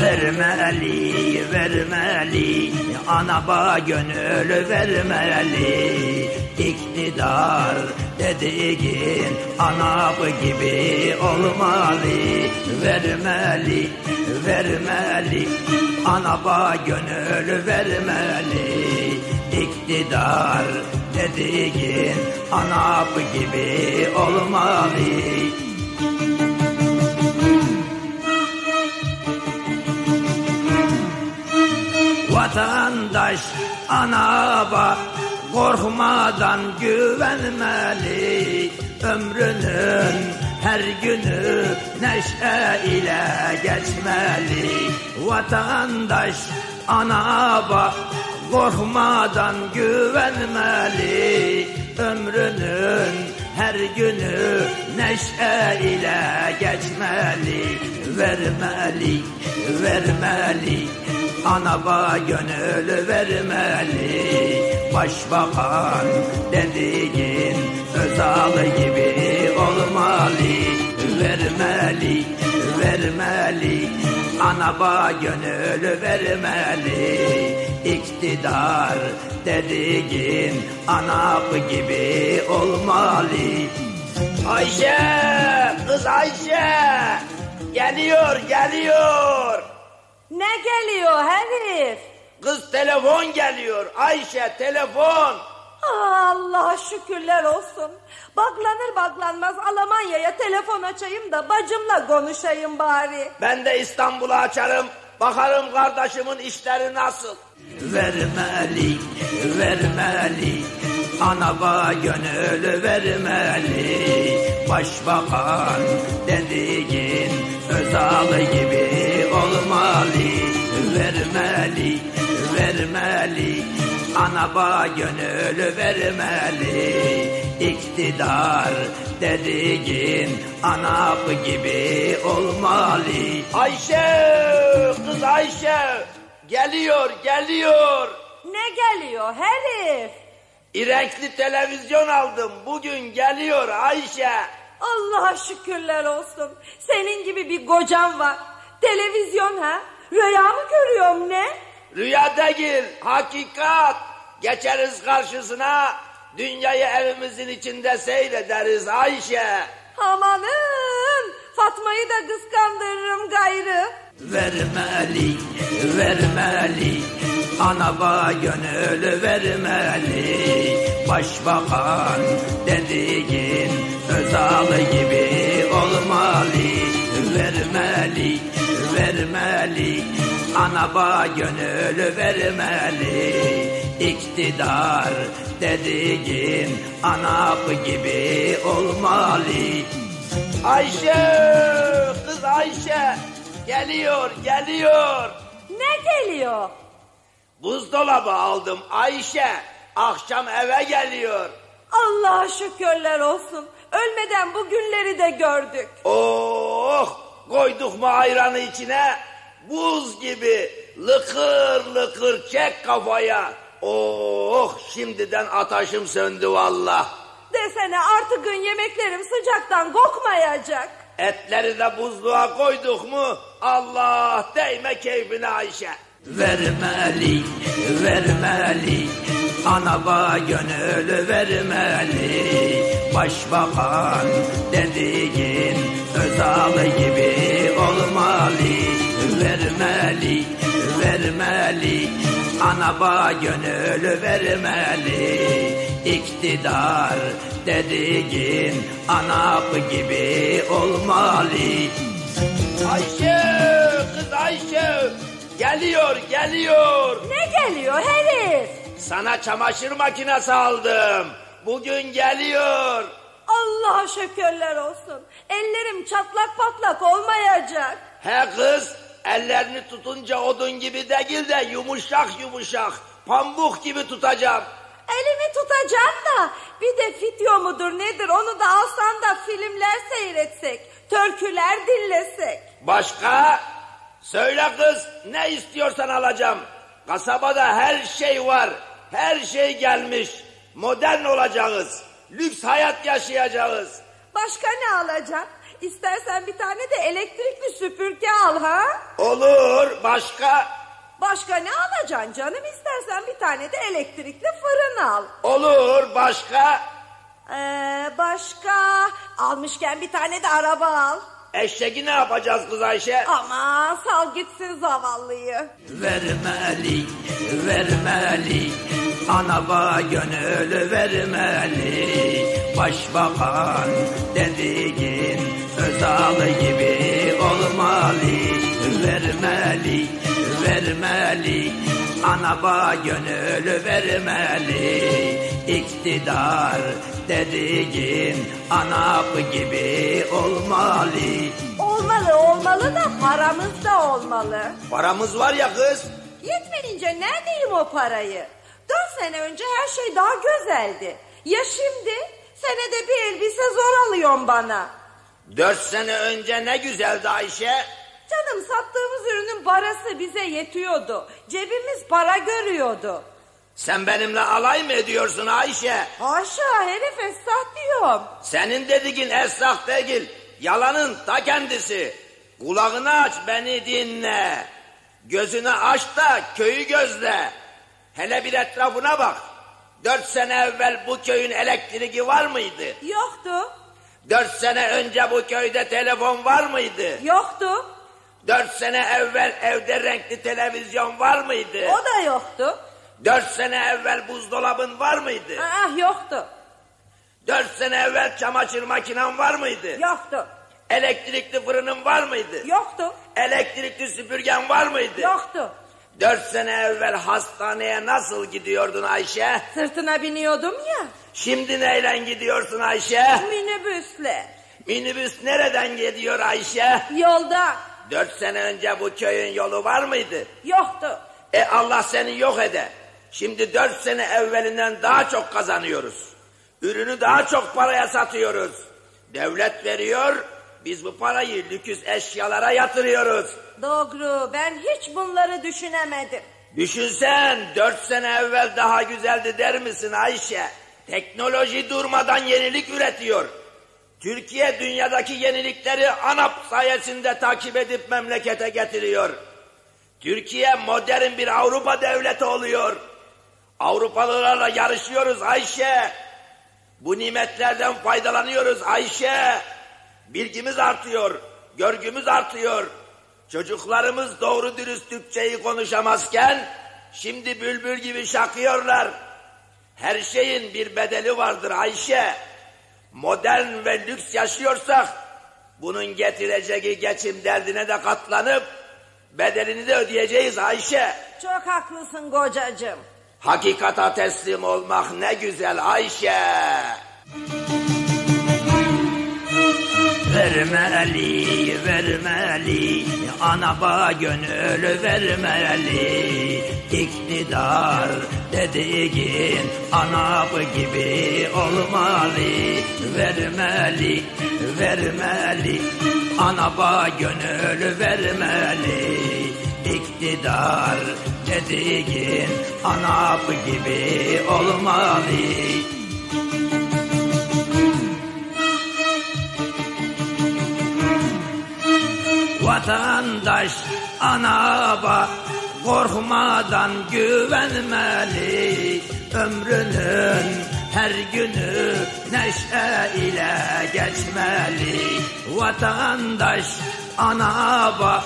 Vermeli, vermeli, anaba gönül vermeli. İktidar dediğin anabı gibi olmalı. Vermeli, vermeli, anaba gönül vermeli. İktidar dediğin anabı gibi olmalı. Vatandaş anaba korkmadan güvenmeli Ömrünün her günü neşe ile geçmeli Vatandaş anaba korkmadan güvenmeli. Ömrünün her günü neşe ile geçmeli. Vermeli, vermeli. Anaba gönül vermeli. Başbakan dediğin Özal gibi olmalı. Vermeli, vermeli. Anaba gönül vermeli İktidar dediğin Anap gibi olmalı Ayşe, kız Ayşe Geliyor, geliyor Ne geliyor herif? Kız telefon geliyor. Ayşe telefon. Ah, Allah şükürler olsun. Baklanır baklanmaz Almanya'ya telefon açayım da bacımla konuşayım bari. Ben de İstanbul'u açarım. Bakarım kardeşimin işleri nasıl. Vermeli, vermeli. Anaba gönül vermeli. Başbakan dediğin Özal gibi olmalı. Vermeli, vermeli. Anaba gönül vermeli. İktidar dediğin anap gibi olmalı. Ayşe, kız Ayşe. Geliyor, geliyor. Ne geliyor herif? İrenkli televizyon aldım. Bugün geliyor Ayşe. Allah'a şükürler olsun. Senin gibi bir kocam var. Televizyon ha? Rüya mı görüyorum ne? Rüya değil, hakikat. Geçeriz karşısına. Dünyayı evimizin içinde seyrederiz Ayşe. Amanın Fatma'yı da kıskandırırım gayrı. Vermeli, vermeli, anaba gönül vermeli. Başbakan dediğin Özal gibi olmalı. Vermeli, vermeli, anaba gönül vermeli. İktidar dediğin anap gibi olmalı. Ayşe, kız Ayşe, geliyor, geliyor. Ne geliyor? Buzdolabı aldım Ayşe, akşam eve geliyor. Allah'a şükürler olsun. Ölmeden bu günleri de gördük. Oh, koyduk mu ayranı içine, buz gibi lıkır lıkır çek kafaya. Oh, şimdiden ateşim söndü valla. Desene artık yemeklerim sıcaktan kokmayacak. Etleri de buzluğa koyduk mu Allah değme keyfine Ayşe. Vermeli, vermeli, anaba gönül vermeli. Başbakan dediğin Özal gibi olmalı. Vermeli, vermeli, anaba gönül vermeli. İktidar dediğin anap gibi olmalı. Ayşe, kız Ayşe, geliyor, geliyor. Ne geliyor herif? Sana çamaşır makinesi aldım. Bugün geliyor. Allah'a şükürler olsun. Ellerim çatlak patlak olmayacak. He kız, ellerini tutunca odun gibi değil de yumuşak yumuşak, pamuk gibi tutacağım. Elimi tutacağım da bir de fityo mudur nedir onu da alsan da filmler seyretsek, türküler dinlesek. Başka? Söyle kız, ne istiyorsan alacağım. Kasabada her şey var, her şey gelmiş. Modern olacağız. Lüks hayat yaşayacağız. Başka ne alacaksın? İstersen bir tane de elektrikli süpürge al ha? Olur. Başka? Başka ne alacaksın canım? İstersen bir tane de elektrikli fırın al. Olur. Başka? Ee, başka? Almışken bir tane de araba al. Eşeği ne yapacağız kız Ayşe? Ama sal gitsin zavallıyı. Vermeli, vermeli, anaba gönül vermeli. Başbakan dediğin Özal gibi olmalı. Vermeli, vermeli, anaba gönül vermeli. İktidar dediğin anap gibi olmalı. Olmalı olmalı da paramız da olmalı. Paramız var ya kız. Yetmeyince neredeyim o parayı? Dört sene önce her şey daha güzeldi. Ya şimdi? Senede bir elbise zor alıyorsun bana. Dört sene önce ne güzeldi Ayşe. Canım sattığımız ürünün parası bize yetiyordu. Cebimiz para görüyordu. Sen benimle alay mı ediyorsun Ayşe? Haşa herif esnaf diyorum. Senin dediğin esnaf değil. Yalanın ta kendisi. Kulağını aç beni dinle. Gözünü aç da köyü gözle. Hele bir etrafına bak. Dört sene evvel bu köyün elektriği var mıydı? Yoktu. Dört sene önce bu köyde telefon var mıydı? Yoktu. Dört sene evvel evde renkli televizyon var mıydı? O da yoktu. Dört sene evvel buzdolabın var mıydı? Ah yoktu. Dört sene evvel çamaşır makinen var mıydı? Yoktu. Elektrikli fırının var mıydı? Yoktu. Elektrikli süpürgen var mıydı? Yoktu. Dört sene evvel hastaneye nasıl gidiyordun Ayşe? Sırtına biniyordum ya. Şimdi neyle gidiyorsun Ayşe? Minibüsle. Minibüs nereden gidiyor Ayşe? Yolda. Dört sene önce bu köyün yolu var mıydı? Yoktu. E Allah seni yok ede. Şimdi dört sene evvelinden daha çok kazanıyoruz. Ürünü daha çok paraya satıyoruz. Devlet veriyor, biz bu parayı lüküs eşyalara yatırıyoruz. Doğru ben hiç bunları düşünemedim. Düşünsen dört sene evvel daha güzeldi der misin Ayşe? Teknoloji durmadan yenilik üretiyor. Türkiye dünyadaki yenilikleri ANAP sayesinde takip edip memlekete getiriyor. Türkiye modern bir Avrupa devleti oluyor. Avrupalılarla yarışıyoruz Ayşe. Bu nimetlerden faydalanıyoruz Ayşe. Bilgimiz artıyor, görgümüz artıyor. Çocuklarımız doğru dürüst Türkçeyi konuşamazken şimdi bülbül gibi şakıyorlar. Her şeyin bir bedeli vardır Ayşe. Modern ve lüks yaşıyorsak bunun getireceği geçim derdine de katlanıp bedelini de ödeyeceğiz Ayşe. Çok haklısın kocacığım. Hakikata teslim olmak ne güzel Ayşe. Vermeli, vermeli, anaba gönül vermeli. İktidar dediğin anabı gibi olmalı. Vermeli, vermeli, anaba gönül vermeli. İktidar dediğin anabı gibi olmalı. Vatandaş anaba korkmadan güvenmeli Ömrünün her günü neşe ile geçmeli. Vatandaş anaba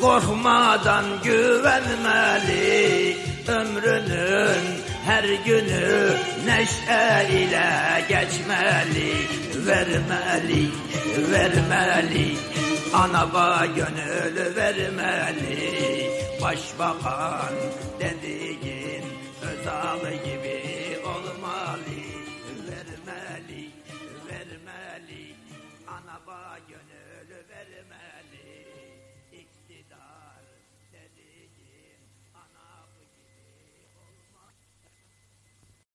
korkmadan güvenmeli Ömrünün her günü neşe ile geçmeli. Vermeli, vermeli Anaba gönül vermeli Başbakan dediğin Özalı gibi olmalı. Vermeli, vermeli. Anaba gönül